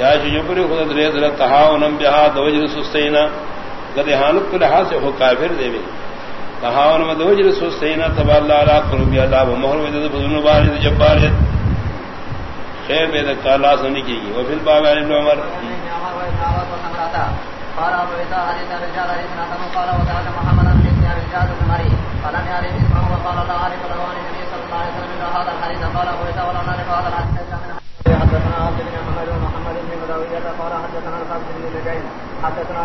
چاہے جو پوری خود درے در تہاونم بها دوجر سستینا گدے حالت کو لحاظ سے ہو کافر دے بھی تہاون میں دوجر سستینا تبا اللہ علی قلوب اللہ و مہر ود بزن بارد جباریت خیر بے دک اللہ سنی کی و فی الباب علی ابن عمر قال ابو عيسى حديث الرجال حديث ناتم قال وذهب محمد بن رجال المري فلم يعرف اسمه وقال الله عارف له عن النبي صلى الله عليه وسلم هذا الحديث قال ابو عيسى ولم نعرف هذا الحديث حدثنا